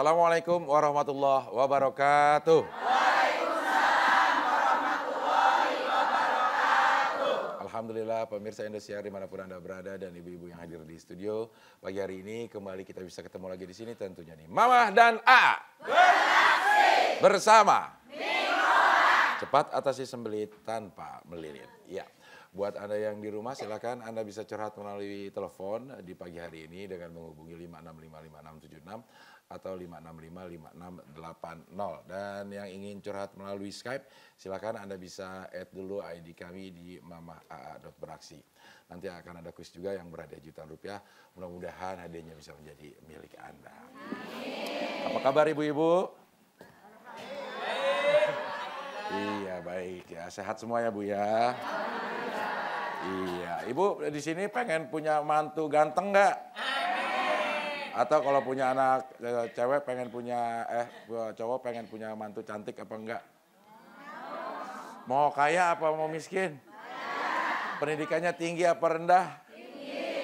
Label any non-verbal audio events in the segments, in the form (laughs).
Assalamualaikum warahmatullahi wabarakatuh. Alhamdulillah pemirsa Indosiar di mana pun Anda berada dan ibu-ibu yang hadir di studio. Pagi hari ini kembali kita bisa ketemu lagi di sini tentunya nih. Mama dan A. Beraksi. Bersama. Cepat atasi sembelit tanpa melilit. Ya. Buat Anda yang di rumah silakan Anda bisa curhat melalui telepon di pagi hari ini dengan menghubungi 5655676 atau 5655680 dan yang ingin curhat melalui Skype silakan Anda bisa add dulu ID kami di mamah.aa.beraksi. Nanti akan ada kuis juga yang berhadiah jutaan rupiah. Mudah-mudahan hadiahnya bisa menjadi milik Anda. Apa kabar ibu-ibu? Iya baik ya sehat semua ya Bu ya. Iya ibu di sini pengen punya mantu ganteng nggak? Atau kalau punya anak eh, cewek pengen punya eh cowok pengen punya mantu cantik apa enggak? Mau kaya apa mau miskin? Pendidikannya tinggi apa rendah?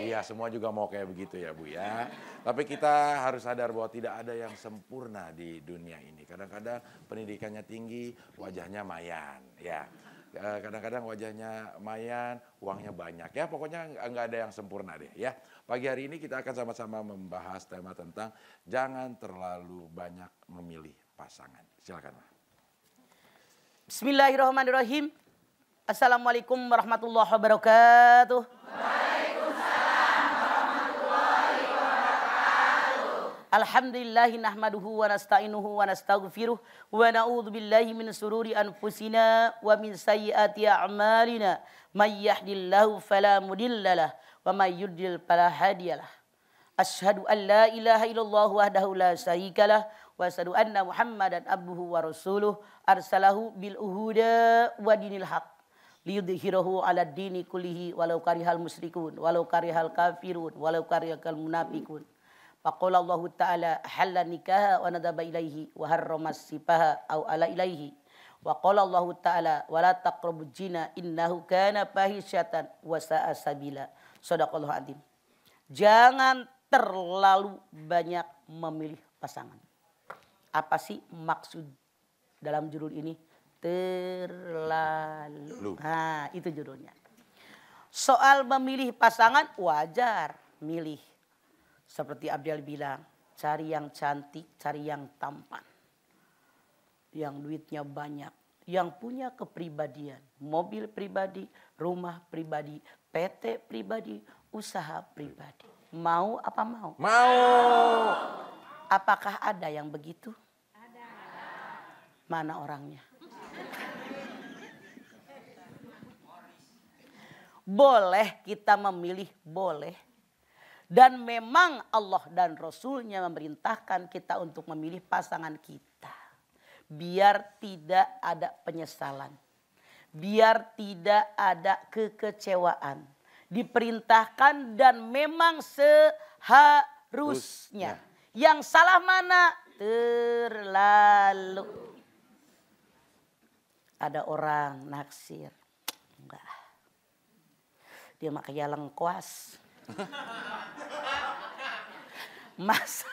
Iya semua juga mau kayak begitu ya Bu ya. Tapi kita harus sadar bahwa tidak ada yang sempurna di dunia ini. Kadang-kadang pendidikannya tinggi, wajahnya mayan ya. Eh, kadang-kadang wajahnya mayan, uangnya banyak ya. Pokoknya nggak ada yang sempurna deh ya. Pagi hari ini kita akan sama-sama membahas tema tentang jangan terlalu banyak memilih pasangan. Silakan. Ma. Bismillahirrahmanirrahim. Assalamualaikum warahmatullahi wabarakatuh. Alhamdulillahi nahmaduhu wa nasta'inuhu wa nastaghfiruh wa na'udzu billahi min sururi anfusina wa min sayyiati a'malina. May yahdihillahu fala mudhillalah wa may yudlil fala hadiyalah Ashhadu an la ilaha illallah wahdahu la syarikalah wa asyhadu anna Muhammadan abduhu wa rasuluh. Arsalahu bil uhuda wa dinil haq. Liyudhhirahu ala dini kullihi walau karihal musyrikun walau karihal kafirun walau karihal munafiqun Faqala Allah Ta'ala halla nikaha wa nadaba ilaihi wa harrama sipaha au ala ilaihi. Wa qala Allah Ta'ala wa la taqrabu jina innahu kana fahisyatan wa sa'a sabila. Sadaqallahu azim. Jangan terlalu banyak memilih pasangan. Apa sih maksud dalam judul ini? Terlalu. Nah, itu judulnya. Soal memilih pasangan wajar milih seperti Abdel bilang, cari yang cantik, cari yang tampan. Yang duitnya banyak, yang punya kepribadian, mobil pribadi, rumah pribadi, PT pribadi, usaha pribadi. Mau apa mau? Mau. Apakah ada yang begitu? Ada. Mana orangnya? Boleh kita memilih, boleh. Dan memang Allah dan Rasulnya memerintahkan kita untuk memilih pasangan kita. Biar tidak ada penyesalan. Biar tidak ada kekecewaan. Diperintahkan dan memang seharusnya. Yang salah mana? Terlalu. Ada orang naksir. Enggak. Dia makanya lengkuas (laughs) Mas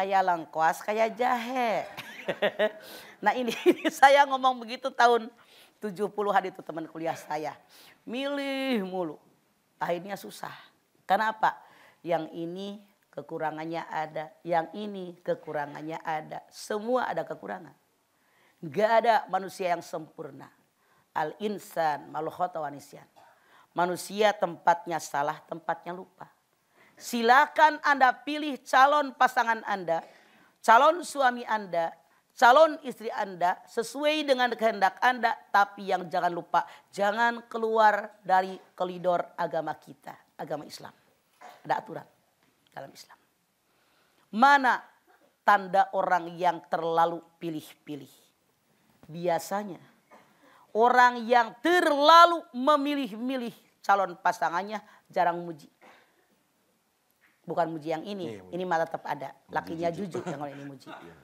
kayak lengkuas, kayak jahe. (laughs) nah ini, ini saya ngomong begitu tahun 70-an itu teman kuliah saya. Milih mulu. Akhirnya susah. Kenapa? Yang ini kekurangannya ada. Yang ini kekurangannya ada. Semua ada kekurangan. Gak ada manusia yang sempurna. Al-insan malu wanisian. Manusia tempatnya salah, tempatnya lupa. Silakan Anda pilih calon pasangan Anda, calon suami Anda, calon istri Anda sesuai dengan kehendak Anda, tapi yang jangan lupa jangan keluar dari koridor agama kita, agama Islam. Ada aturan dalam Islam. Mana tanda orang yang terlalu pilih-pilih? Biasanya Orang yang terlalu memilih-milih calon pasangannya jarang muji. Bukan muji yang ini, iya, ini malah tetap ada. Lakinya jujur yang ini muji. Iya.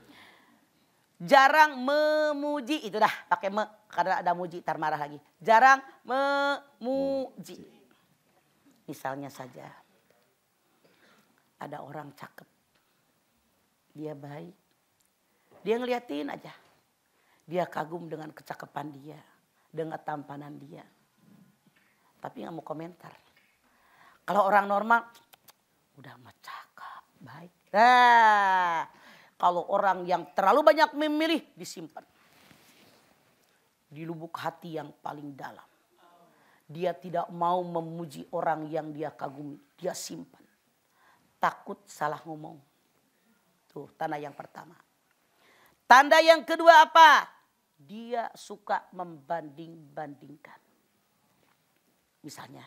Jarang memuji itu dah pakai me karena ada muji tar marah lagi. Jarang memuji. Misalnya saja ada orang cakep. Dia baik. Dia ngeliatin aja. Dia kagum dengan kecakapan dia. Dengan tampanan dia. Tapi nggak mau komentar. Kalau orang normal, udah mah cakep, baik. Nah, kalau orang yang terlalu banyak memilih, disimpan. Di lubuk hati yang paling dalam. Dia tidak mau memuji orang yang dia kagumi. Dia simpan. Takut salah ngomong. Tuh tanda yang pertama. Tanda yang kedua apa? Dia suka membanding-bandingkan. Misalnya,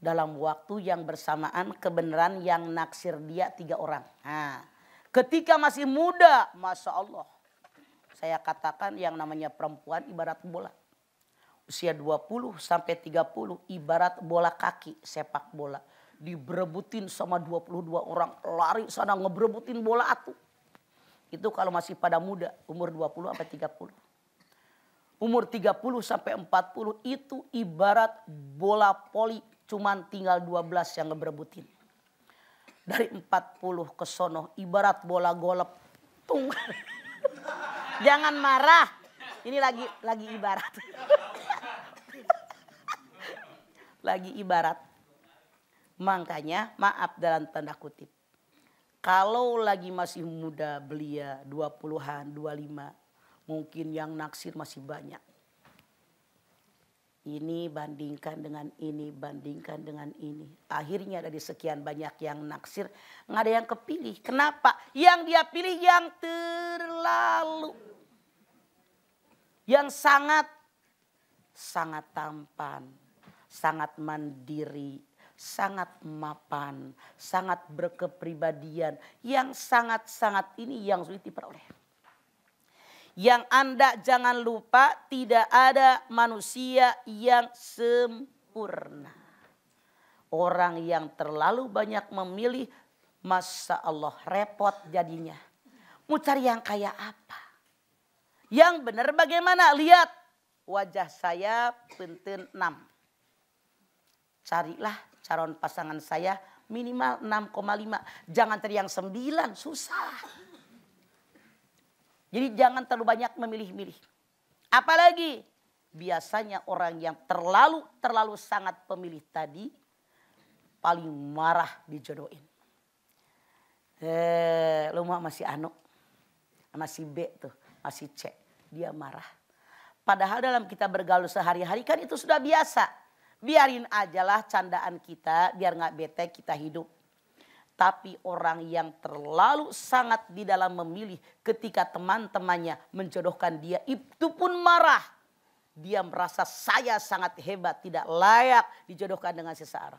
dalam waktu yang bersamaan kebenaran yang naksir dia tiga orang. Nah, ketika masih muda, Masya Allah. Saya katakan yang namanya perempuan ibarat bola usia 20 sampai 30 ibarat bola kaki sepak bola. Diberebutin sama 22 orang lari sana ngeberebutin bola atuh. Itu kalau masih pada muda umur 20 sampai 30. Umur 30 sampai 40 itu ibarat bola poli cuman tinggal 12 yang ngeberebutin. Dari 40 ke sono ibarat bola golep. Tung. (laughs) Jangan marah. Ini lagi lagi ibarat. (laughs) lagi ibarat. Makanya maaf dalam tanda kutip. Kalau lagi masih muda belia 20-an, 25. Mungkin yang naksir masih banyak. Ini bandingkan dengan ini, bandingkan dengan ini. Akhirnya dari sekian banyak yang naksir, nggak ada yang kepilih. Kenapa? Yang dia pilih yang terlalu. Yang sangat, sangat tampan sangat mandiri, sangat mapan, sangat berkepribadian, yang sangat-sangat ini yang sulit diperoleh. Yang Anda jangan lupa tidak ada manusia yang sempurna. Orang yang terlalu banyak memilih, masa Allah repot jadinya. Mau cari yang kayak apa? Yang benar bagaimana? Lihat wajah saya penten 6 carilah calon pasangan saya minimal 6,5. Jangan cari yang 9, susah. Jadi jangan terlalu banyak memilih-milih. Apalagi biasanya orang yang terlalu terlalu sangat pemilih tadi paling marah dijodohin. Eh, lu mau masih anu, masih B tuh, masih C, dia marah. Padahal dalam kita bergaul sehari-hari kan itu sudah biasa biarin ajalah candaan kita biar nggak bete kita hidup. Tapi orang yang terlalu sangat di dalam memilih ketika teman-temannya menjodohkan dia itu pun marah. Dia merasa saya sangat hebat, tidak layak dijodohkan dengan seseorang.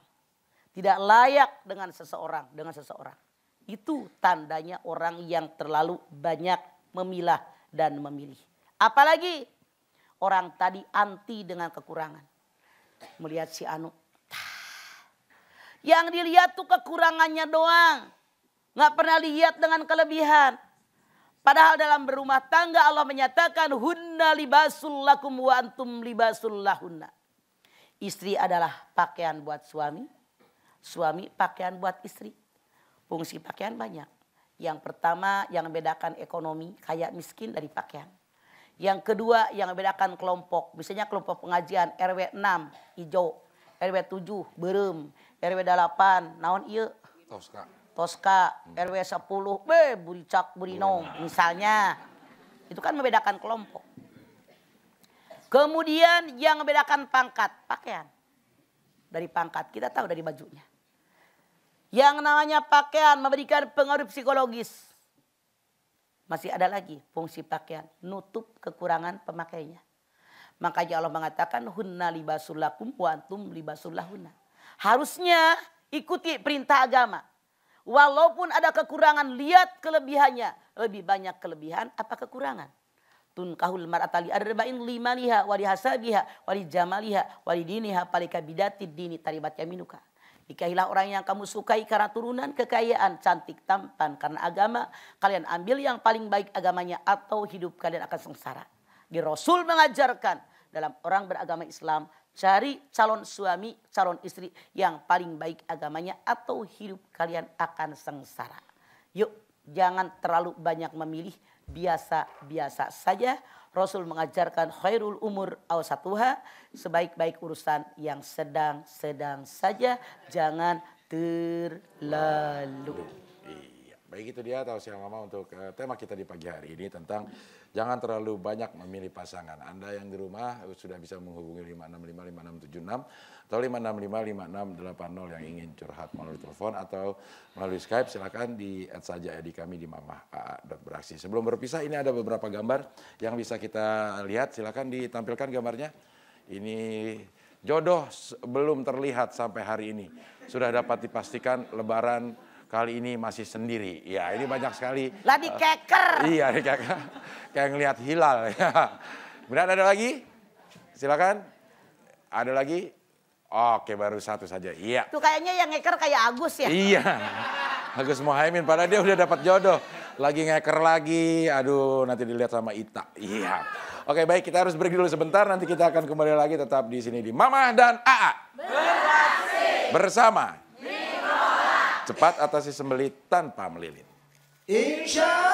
Tidak layak dengan seseorang, dengan seseorang. Itu tandanya orang yang terlalu banyak memilah dan memilih. Apalagi orang tadi anti dengan kekurangan melihat si Anu. Yang dilihat tuh kekurangannya doang. Nggak pernah lihat dengan kelebihan. Padahal dalam berumah tangga Allah menyatakan hunna libasul lakum wa antum libasul lahunna. Istri adalah pakaian buat suami, suami pakaian buat istri. Fungsi pakaian banyak. Yang pertama yang membedakan ekonomi kaya miskin dari pakaian. Yang kedua yang membedakan kelompok. Misalnya kelompok pengajian RW 6 hijau, RW 7 berem, RW 8 naon iya? Toska. Toska, RW 10 be buricak burino misalnya. Itu kan membedakan kelompok. Kemudian yang membedakan pangkat, pakaian. Dari pangkat, kita tahu dari bajunya. Yang namanya pakaian memberikan pengaruh psikologis. Masih ada lagi fungsi pakaian. Nutup kekurangan pemakainya. Makanya Allah mengatakan hunna libasul lakum wa antum libasul lahunna. Harusnya ikuti perintah agama. Walaupun ada kekurangan, lihat kelebihannya. Lebih banyak kelebihan apa kekurangan? Tunkahul mar'atali arba'in lima liha wali hasabiha wali jamaliha wali diniha palika bidati dini taribat yaminuka. Nikahilah orang yang kamu sukai karena turunan, kekayaan, cantik, tampan. Karena agama, kalian ambil yang paling baik agamanya atau hidup kalian akan sengsara. Di Rasul mengajarkan dalam orang beragama Islam, cari calon suami, calon istri yang paling baik agamanya atau hidup kalian akan sengsara. Yuk jangan terlalu banyak memilih, biasa-biasa saja. Rasul mengajarkan khairul umur awsatuha, sebaik-baik urusan yang sedang-sedang saja, jangan terlalu. Baik itu dia tausiah mama untuk uh, tema kita di pagi hari ini tentang jangan terlalu banyak memilih pasangan. Anda yang di rumah sudah bisa menghubungi 5655676 atau 5655680 yang ingin curhat melalui telepon atau melalui Skype silakan di add saja ya di kami di beraksi. Sebelum berpisah ini ada beberapa gambar yang bisa kita lihat silakan ditampilkan gambarnya. Ini jodoh belum terlihat sampai hari ini. Sudah dapat dipastikan lebaran kali ini masih sendiri. Ya, ini banyak sekali. Lah di keker. Uh, iya, di keker. Kayak ngelihat hilal ya. Kemudian ada lagi? Silakan. Ada lagi? Oke, baru satu saja. Iya. Tuh kayaknya yang ngeker kayak Agus ya. Iya. Agus Mohaimin, padahal dia udah dapat jodoh. Lagi ngeker lagi, aduh nanti dilihat sama Ita. Iya. Oke baik, kita harus break dulu sebentar. Nanti kita akan kembali lagi tetap di sini di Mama dan AA. Beraksi. Bersama. Cepat atasi sembelit tanpa melilit. Insya